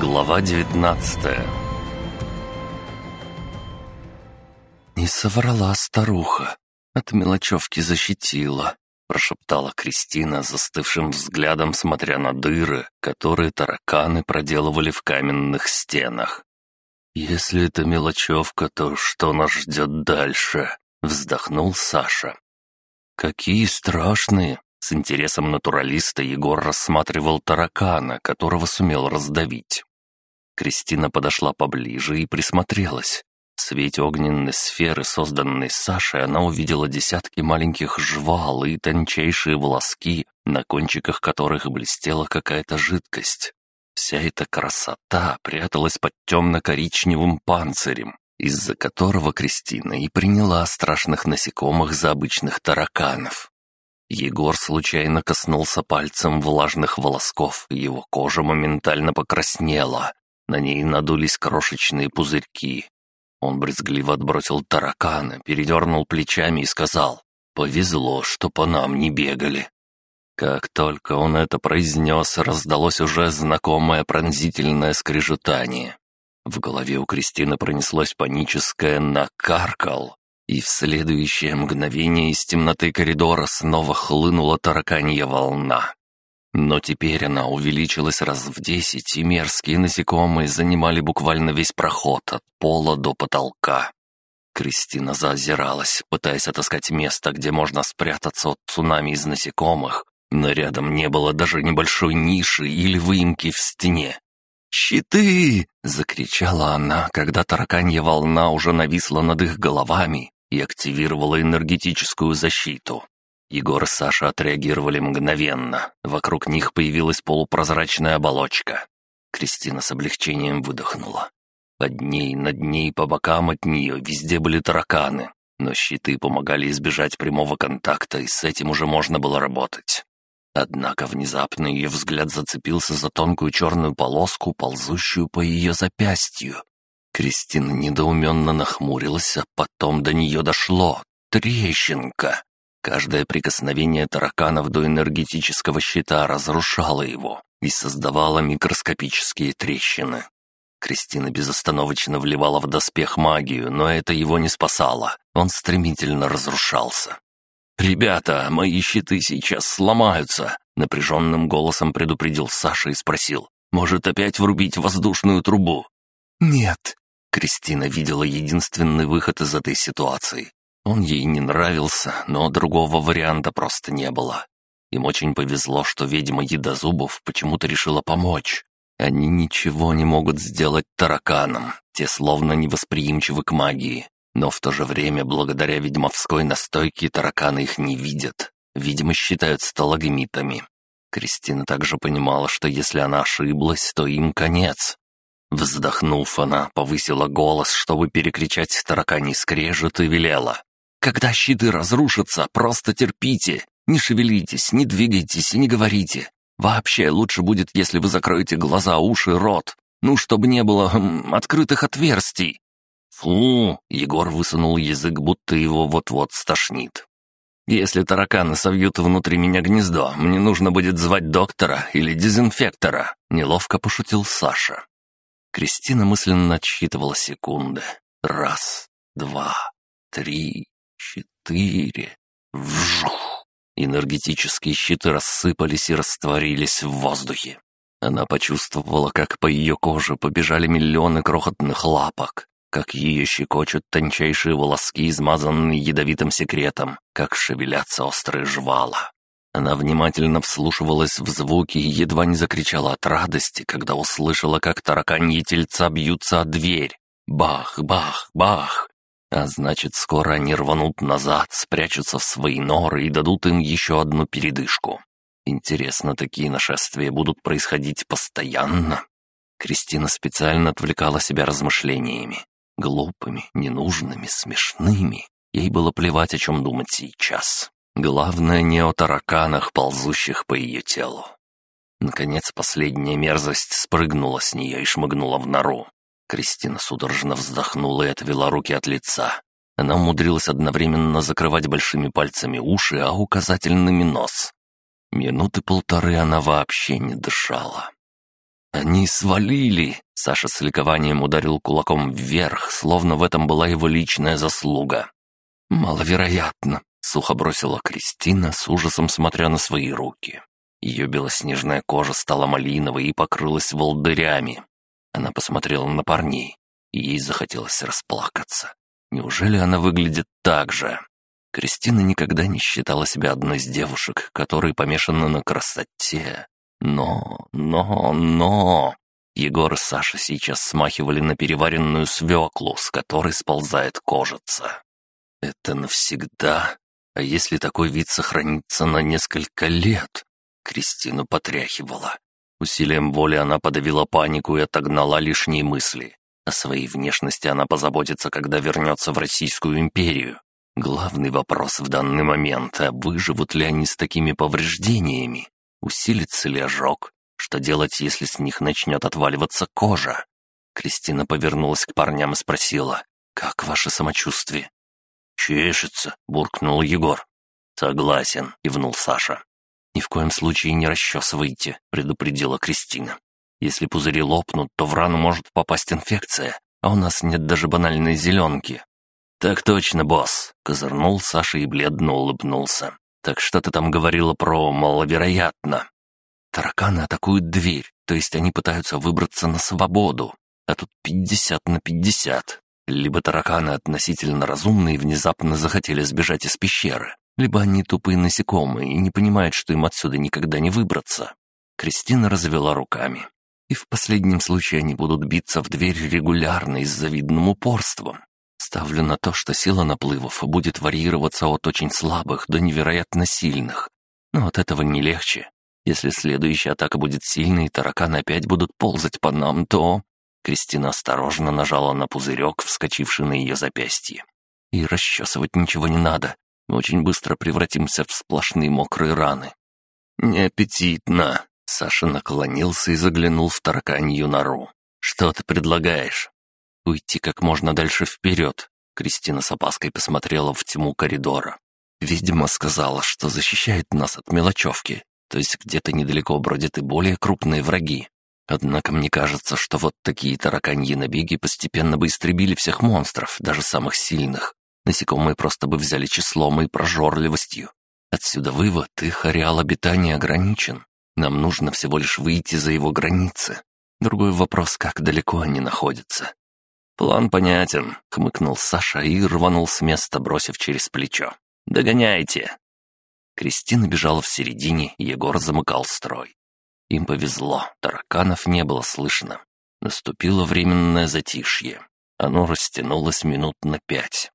Глава 19 «Не соврала старуха, от мелочевки защитила», — прошептала Кристина, застывшим взглядом смотря на дыры, которые тараканы проделывали в каменных стенах. «Если это мелочевка, то что нас ждет дальше?» — вздохнул Саша. «Какие страшные!» С интересом натуралиста Егор рассматривал таракана, которого сумел раздавить. Кристина подошла поближе и присмотрелась. В свете огненной сферы, созданной Сашей, она увидела десятки маленьких жвал и тончайшие волоски, на кончиках которых блестела какая-то жидкость. Вся эта красота пряталась под темно-коричневым панцирем, из-за которого Кристина и приняла страшных насекомых за обычных тараканов. Егор случайно коснулся пальцем влажных волосков, его кожа моментально покраснела. На ней надулись крошечные пузырьки. Он брезгливо отбросил таракана, передернул плечами и сказал, «Повезло, что по нам не бегали». Как только он это произнес, раздалось уже знакомое пронзительное скрежетание. В голове у Кристины пронеслось паническое «накаркал», и в следующее мгновение из темноты коридора снова хлынула тараканья волна. Но теперь она увеличилась раз в десять, и мерзкие насекомые занимали буквально весь проход от пола до потолка. Кристина заозиралась, пытаясь отыскать место, где можно спрятаться от цунами из насекомых, но рядом не было даже небольшой ниши или выемки в стене. «Щиты!» — закричала она, когда тараканья волна уже нависла над их головами, и активировала энергетическую защиту. Егор и Саша отреагировали мгновенно. Вокруг них появилась полупрозрачная оболочка. Кристина с облегчением выдохнула. Под ней, над ней, по бокам от нее везде были тараканы, но щиты помогали избежать прямого контакта, и с этим уже можно было работать. Однако внезапно ее взгляд зацепился за тонкую черную полоску, ползущую по ее запястью. Кристина недоуменно нахмурилась, а потом до нее дошло. Трещинка. Каждое прикосновение тараканов до энергетического щита разрушало его и создавало микроскопические трещины. Кристина безостановочно вливала в доспех магию, но это его не спасало. Он стремительно разрушался. «Ребята, мои щиты сейчас сломаются», — напряженным голосом предупредил Саша и спросил. «Может, опять врубить воздушную трубу?» «Нет», Кристина видела единственный выход из этой ситуации. Он ей не нравился, но другого варианта просто не было. Им очень повезло, что ведьма Едозубов почему-то решила помочь. Они ничего не могут сделать тараканам, те словно невосприимчивы к магии. Но в то же время, благодаря ведьмовской настойке, тараканы их не видят. Видимо, считают сталагмитами. Кристина также понимала, что если она ошиблась, то им конец. Вздохнув, она повысила голос, чтобы перекричать тараканий скрежет и велела. «Когда щиты разрушатся, просто терпите. Не шевелитесь, не двигайтесь и не говорите. Вообще лучше будет, если вы закроете глаза, уши, рот. Ну, чтобы не было хм, открытых отверстий». «Фу!» — Егор высунул язык, будто его вот-вот стошнит. «Если тараканы совьют внутри меня гнездо, мне нужно будет звать доктора или дезинфектора», — неловко пошутил Саша. Кристина мысленно отсчитывала секунды. Раз, два, три, четыре. Вжух! Энергетические щиты рассыпались и растворились в воздухе. Она почувствовала, как по ее коже побежали миллионы крохотных лапок, как ее щекочут тончайшие волоски, измазанные ядовитым секретом, как шевелятся острые жвала. Она внимательно вслушивалась в звуки и едва не закричала от радости, когда услышала, как тараканьи тельца бьются о дверь. Бах, бах, бах! А значит, скоро они рванут назад, спрячутся в свои норы и дадут им еще одну передышку. Интересно, такие нашествия будут происходить постоянно? Кристина специально отвлекала себя размышлениями. Глупыми, ненужными, смешными. Ей было плевать, о чем думать сейчас. Главное не о тараканах, ползущих по ее телу. Наконец последняя мерзость спрыгнула с нее и шмыгнула в нору. Кристина судорожно вздохнула и отвела руки от лица. Она умудрилась одновременно закрывать большими пальцами уши, а указательными нос. Минуты полторы она вообще не дышала. «Они свалили!» Саша с ликованием ударил кулаком вверх, словно в этом была его личная заслуга. «Маловероятно», — сухо бросила Кристина, с ужасом смотря на свои руки. Ее белоснежная кожа стала малиновой и покрылась волдырями. Она посмотрела на парней, и ей захотелось расплакаться. Неужели она выглядит так же? Кристина никогда не считала себя одной из девушек, которые помешаны на красоте. Но, но, но... Егор и Саша сейчас смахивали на переваренную свеклу, с которой сползает кожица. Это навсегда? А если такой вид сохранится на несколько лет? Кристину потряхивала. Усилием воли она подавила панику и отогнала лишние мысли. О своей внешности она позаботится, когда вернется в Российскую империю. Главный вопрос в данный момент, а выживут ли они с такими повреждениями? Усилится ли ожог? Что делать, если с них начнет отваливаться кожа? Кристина повернулась к парням и спросила, «Как ваше самочувствие?» «Чешется», — буркнул Егор. «Согласен», — кивнул Саша. «Ни в коем случае не расчесывайте», — предупредила Кристина. «Если пузыри лопнут, то в рану может попасть инфекция, а у нас нет даже банальной зеленки». «Так точно, босс», — козырнул Саша и бледно улыбнулся. «Так что ты там говорила про маловероятно?» Тараканы атакуют дверь, то есть они пытаются выбраться на свободу. А тут пятьдесят на пятьдесят. Либо тараканы относительно разумные внезапно захотели сбежать из пещеры, либо они тупые насекомые и не понимают, что им отсюда никогда не выбраться. Кристина развела руками. И в последнем случае они будут биться в дверь регулярно и с завидным упорством. Ставлю на то, что сила наплывов будет варьироваться от очень слабых до невероятно сильных. Но от этого не легче. Если следующая атака будет сильной, и тараканы опять будут ползать по нам, то...» Кристина осторожно нажала на пузырек, вскочивший на ее запястье. «И расчесывать ничего не надо. Мы очень быстро превратимся в сплошные мокрые раны». «Неаппетитно!» Саша наклонился и заглянул в тараканью нору. «Что ты предлагаешь?» «Уйти как можно дальше вперед», — Кристина с опаской посмотрела в тьму коридора. «Видимо, сказала, что защищает нас от мелочевки, то есть где-то недалеко бродят и более крупные враги. Однако мне кажется, что вот такие тараканьи набеги постепенно бы истребили всех монстров, даже самых сильных. Насекомые просто бы взяли числом и прожорливостью. Отсюда вывод, их ареал обитания ограничен. Нам нужно всего лишь выйти за его границы. Другой вопрос, как далеко они находятся. «План понятен», — хмыкнул Саша и рванул с места, бросив через плечо. «Догоняйте!» Кристина бежала в середине, Егор замыкал строй. Им повезло, тараканов не было слышно. Наступило временное затишье. Оно растянулось минут на пять.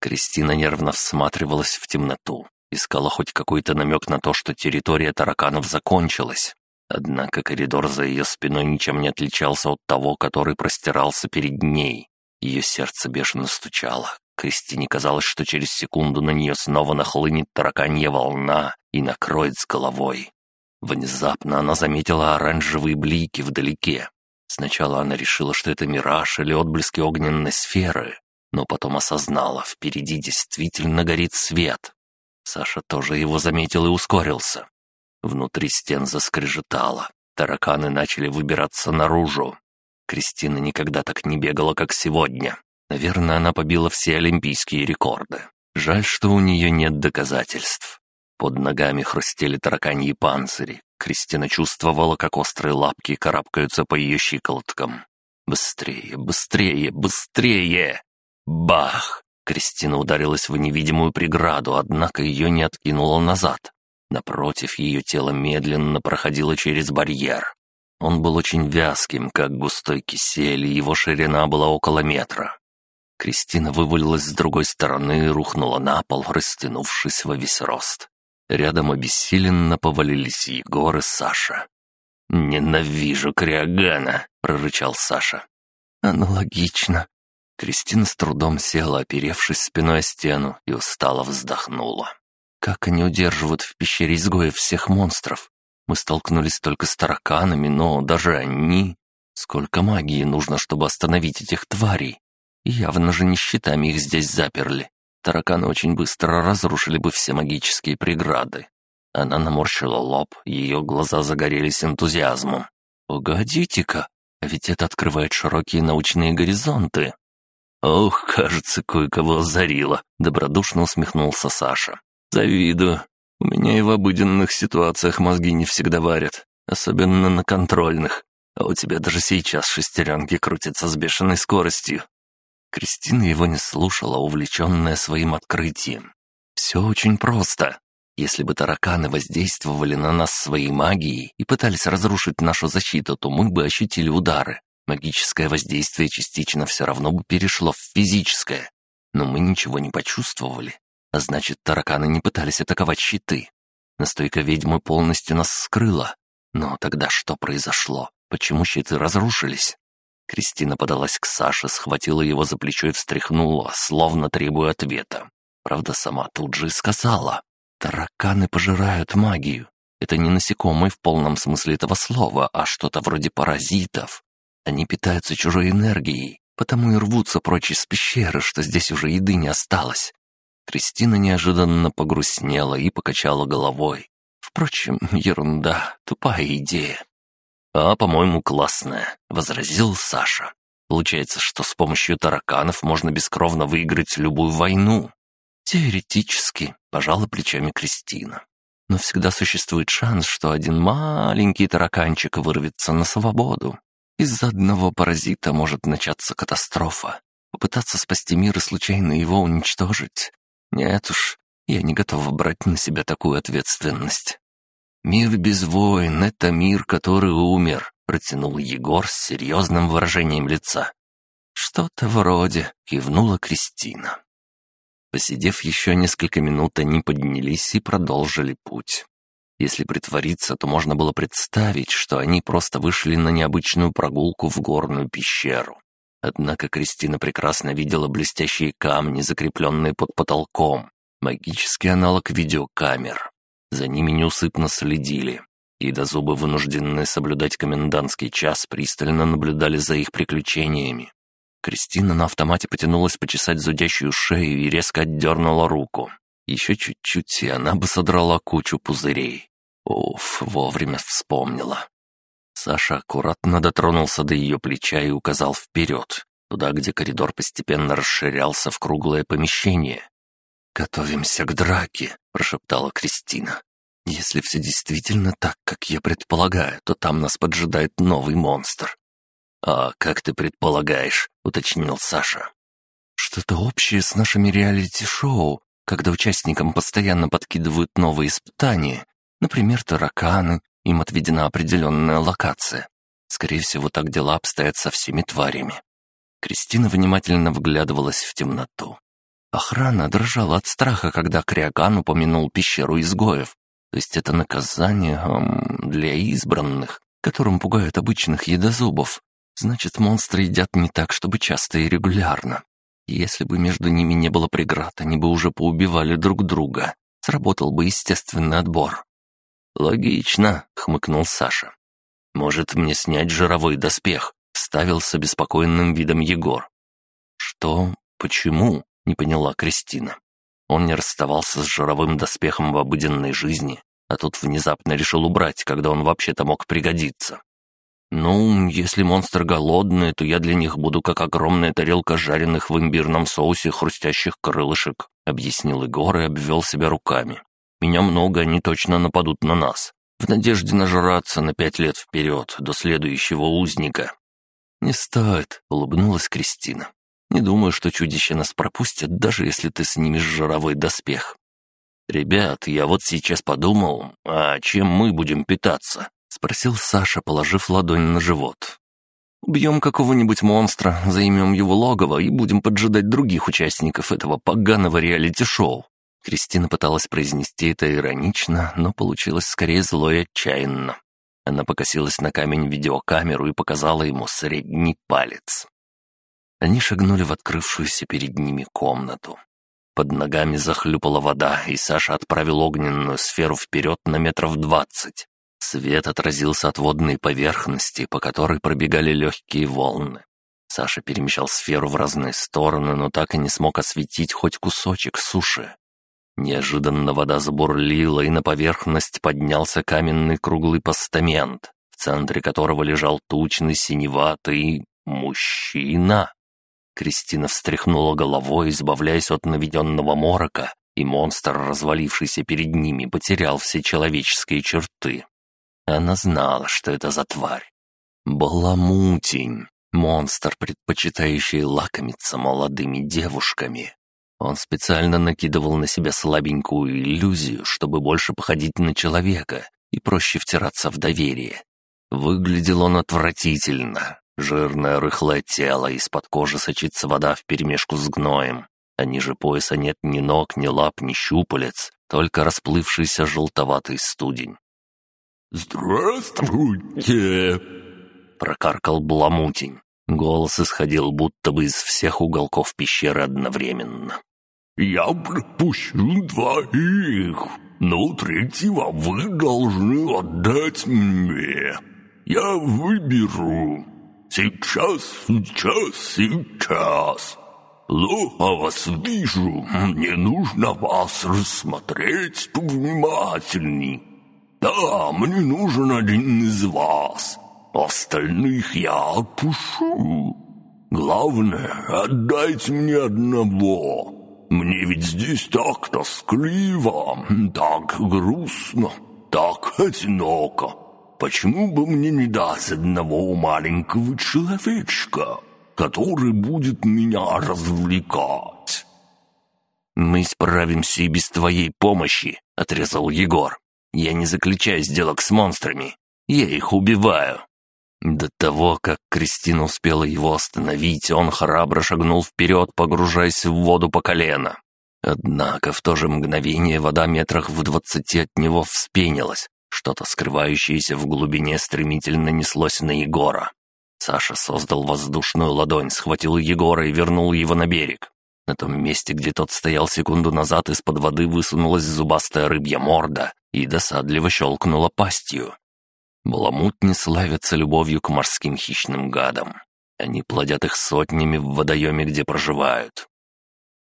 Кристина нервно всматривалась в темноту, искала хоть какой-то намек на то, что территория тараканов закончилась. Однако коридор за ее спиной ничем не отличался от того, который простирался перед ней. Ее сердце бешено стучало, Кристине казалось, что через секунду на нее снова нахлынет тараканья волна и накроет с головой. Внезапно она заметила оранжевые блики вдалеке. Сначала она решила, что это мираж или отблески огненной сферы, но потом осознала, впереди действительно горит свет. Саша тоже его заметил и ускорился. Внутри стен заскрежетало. Тараканы начали выбираться наружу. Кристина никогда так не бегала, как сегодня. Наверное, она побила все олимпийские рекорды. Жаль, что у нее нет доказательств. Под ногами хрустели тараканьи панцири. Кристина чувствовала, как острые лапки карабкаются по ее щиколоткам. «Быстрее, быстрее, быстрее!» Бах! Кристина ударилась в невидимую преграду, однако ее не откинуло назад. Напротив, ее тело медленно проходило через барьер. Он был очень вязким, как густой кисель, и его ширина была около метра. Кристина вывалилась с другой стороны и рухнула на пол, растянувшись во весь рост. Рядом обессиленно повалились Егор и Саша. «Ненавижу Криогана!» — прорычал Саша. «Аналогично». Кристина с трудом села, оперевшись спиной о стену, и устало вздохнула. «Как они удерживают в пещере изгоев всех монстров? Мы столкнулись только с тараканами, но даже они... Сколько магии нужно, чтобы остановить этих тварей? Явно же не щитами их здесь заперли. Тараканы очень быстро разрушили бы все магические преграды. Она наморщила лоб, ее глаза загорелись энтузиазмом. «Погодите-ка, а ведь это открывает широкие научные горизонты». «Ох, кажется, кое-кого озарило», — добродушно усмехнулся Саша. «Завидую. У меня и в обыденных ситуациях мозги не всегда варят, особенно на контрольных. А у тебя даже сейчас шестеренки крутятся с бешеной скоростью». Кристина его не слушала, увлеченная своим открытием. «Все очень просто. Если бы тараканы воздействовали на нас своей магией и пытались разрушить нашу защиту, то мы бы ощутили удары. Магическое воздействие частично все равно бы перешло в физическое. Но мы ничего не почувствовали. А значит, тараканы не пытались атаковать щиты. Настойка ведьмы полностью нас скрыла. Но тогда что произошло? Почему щиты разрушились? Кристина подалась к Саше, схватила его за плечо и встряхнула, словно требуя ответа. Правда, сама тут же и сказала. Тараканы пожирают магию. Это не насекомые в полном смысле этого слова, а что-то вроде паразитов. Они питаются чужой энергией, потому и рвутся прочь из пещеры, что здесь уже еды не осталось. Кристина неожиданно погрустнела и покачала головой. Впрочем, ерунда, тупая идея. «А, по-моему, классная», — возразил Саша. «Получается, что с помощью тараканов можно бескровно выиграть любую войну». «Теоретически», — пожала плечами Кристина. «Но всегда существует шанс, что один маленький тараканчик вырвется на свободу. Из-за одного паразита может начаться катастрофа. Попытаться спасти мир и случайно его уничтожить. Нет уж, я не готова брать на себя такую ответственность». «Мир без войн — это мир, который умер», — протянул Егор с серьезным выражением лица. «Что-то вроде», — кивнула Кристина. Посидев еще несколько минут, они поднялись и продолжили путь. Если притвориться, то можно было представить, что они просто вышли на необычную прогулку в горную пещеру. Однако Кристина прекрасно видела блестящие камни, закрепленные под потолком, магический аналог видеокамер. За ними неусыпно следили, и до зубы вынужденные соблюдать комендантский час пристально наблюдали за их приключениями. Кристина на автомате потянулась почесать зудящую шею и резко отдернула руку. Еще чуть-чуть, и она бы содрала кучу пузырей. Уф, вовремя вспомнила. Саша аккуратно дотронулся до ее плеча и указал вперед, туда, где коридор постепенно расширялся в круглое помещение. «Готовимся к драке», — прошептала Кристина. «Если все действительно так, как я предполагаю, то там нас поджидает новый монстр. «А как ты предполагаешь?» — уточнил Саша. «Что-то общее с нашими реалити-шоу, когда участникам постоянно подкидывают новые испытания. Например, тараканы, им отведена определенная локация. Скорее всего, так дела обстоят со всеми тварями». Кристина внимательно вглядывалась в темноту. Охрана дрожала от страха, когда Криаган упомянул пещеру изгоев. То есть это наказание эм, для избранных, которым пугают обычных едозубов. Значит, монстры едят не так, чтобы часто и регулярно. Если бы между ними не было преград, они бы уже поубивали друг друга. Сработал бы естественный отбор. «Логично», — хмыкнул Саша. «Может, мне снять жировой доспех?» — вставил с обеспокоенным видом Егор. «Что? Почему?» — не поняла Кристина. Он не расставался с жировым доспехом в обыденной жизни, а тут внезапно решил убрать, когда он вообще-то мог пригодиться. «Ну, если монстры голодные, то я для них буду как огромная тарелка жареных в имбирном соусе хрустящих крылышек», — объяснил Егор и обвел себя руками. «Меня много, они точно нападут на нас. В надежде нажраться на пять лет вперед, до следующего узника». «Не стоит», — улыбнулась Кристина. «Не думаю, что чудища нас пропустят, даже если ты снимешь жировой доспех». «Ребят, я вот сейчас подумал, а чем мы будем питаться?» Спросил Саша, положив ладонь на живот. «Убьем какого-нибудь монстра, займем его логово и будем поджидать других участников этого поганого реалити-шоу». Кристина пыталась произнести это иронично, но получилось скорее зло и отчаянно. Она покосилась на камень видеокамеру и показала ему средний палец. Они шагнули в открывшуюся перед ними комнату. Под ногами захлюпала вода, и Саша отправил огненную сферу вперед на метров двадцать. Свет отразился от водной поверхности, по которой пробегали легкие волны. Саша перемещал сферу в разные стороны, но так и не смог осветить хоть кусочек суши. Неожиданно вода забурлила, и на поверхность поднялся каменный круглый постамент. в центре которого лежал тучный синеватый мужчина. Кристина встряхнула головой, избавляясь от наведенного морока, и монстр, развалившийся перед ними, потерял все человеческие черты. Она знала, что это за тварь. Баламутень, монстр, предпочитающий лакомиться молодыми девушками. Он специально накидывал на себя слабенькую иллюзию, чтобы больше походить на человека и проще втираться в доверие. Выглядел он отвратительно, Жирное рыхлое тело, из-под кожи сочится вода вперемешку с гноем, а ниже пояса нет ни ног, ни лап, ни щупалец, только расплывшийся желтоватый студень. «Здравствуйте!» — прокаркал Бламутень. Голос исходил будто бы из всех уголков пещеры одновременно. «Я пропущу двоих, но третьего вы должны отдать мне. Я выберу. Сейчас, сейчас, сейчас. Плохо вас вижу. Мне нужно вас рассмотреть повнимательней. Да, мне нужен один из вас. Остальных я отпушу. Главное, отдайте мне одного. Мне ведь здесь так тоскливо, так грустно, так одиноко. Почему бы мне не дать одного маленького человечка, который будет меня развлекать?» «Мы справимся и без твоей помощи», — отрезал Егор. «Я не заключаю сделок с монстрами. Я их убиваю». До того, как Кристина успела его остановить, он храбро шагнул вперед, погружаясь в воду по колено. Однако в то же мгновение вода метрах в двадцати от него вспенилась, что-то, скрывающееся в глубине, стремительно неслось на Егора. Саша создал воздушную ладонь, схватил Егора и вернул его на берег. На том месте, где тот стоял секунду назад, из-под воды высунулась зубастая рыбья морда и досадливо щелкнула пастью. Баламут не славятся любовью к морским хищным гадам. Они плодят их сотнями в водоеме, где проживают.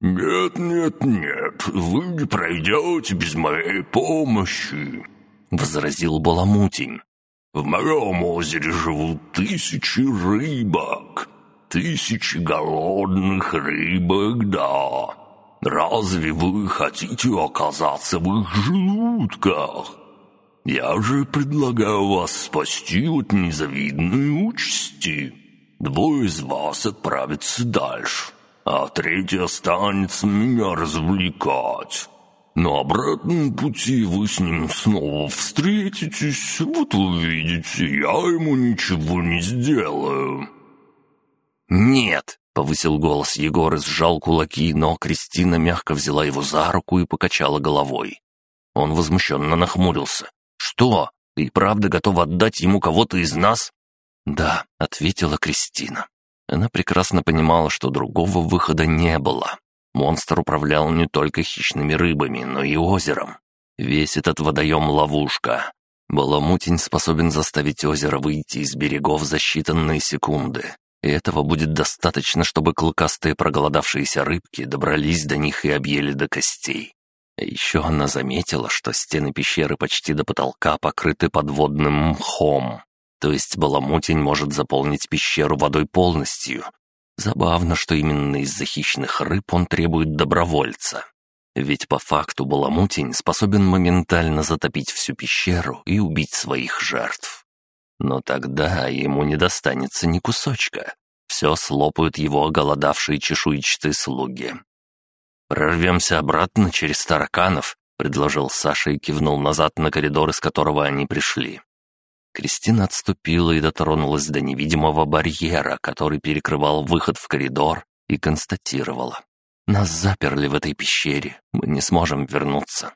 «Нет, нет, нет, вы не пройдете без моей помощи», — возразил Баламутень. «В моем озере живут тысячи рыбок, тысячи голодных рыбок, да. Разве вы хотите оказаться в их желудках? Я же предлагаю вас спасти от незавидной участи. Двое из вас отправятся дальше, а третий останется меня развлекать». На обратном пути вы с ним снова встретитесь, вот увидите, я ему ничего не сделаю». «Нет!» — повысил голос Егор и сжал кулаки, но Кристина мягко взяла его за руку и покачала головой. Он возмущенно нахмурился. «Что? Ты правда готова отдать ему кого-то из нас?» «Да», — ответила Кристина. Она прекрасно понимала, что другого выхода не было. Монстр управлял не только хищными рыбами, но и озером. Весь этот водоем — ловушка. Баламутень способен заставить озеро выйти из берегов за считанные секунды. И этого будет достаточно, чтобы клыкастые проголодавшиеся рыбки добрались до них и объели до костей. А еще она заметила, что стены пещеры почти до потолка покрыты подводным мхом. То есть баламутень может заполнить пещеру водой полностью, Забавно, что именно из-за хищных рыб он требует добровольца. Ведь по факту Баламутень способен моментально затопить всю пещеру и убить своих жертв. Но тогда ему не достанется ни кусочка. Все слопают его оголодавшие чешуйчатые слуги. «Прорвемся обратно через тараканов», — предложил Саша и кивнул назад на коридор, из которого они пришли. Кристина отступила и дотронулась до невидимого барьера, который перекрывал выход в коридор, и констатировала. «Нас заперли в этой пещере, мы не сможем вернуться».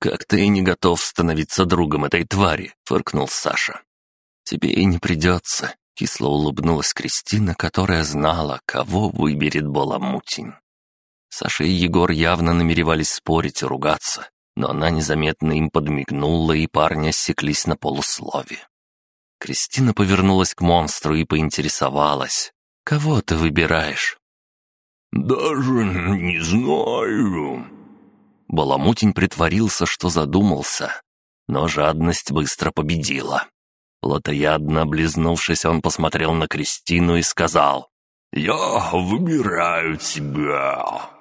«Как ты и не готов становиться другом этой твари», — фыркнул Саша. «Тебе и не придется», — кисло улыбнулась Кристина, которая знала, кого выберет Баламутень. Саша и Егор явно намеревались спорить и ругаться, но она незаметно им подмигнула, и парни осеклись на полуслове. Кристина повернулась к монстру и поинтересовалась. «Кого ты выбираешь?» «Даже не знаю». Баламутень притворился, что задумался, но жадность быстро победила. Плотоядно облизнувшись, он посмотрел на Кристину и сказал, «Я выбираю тебя».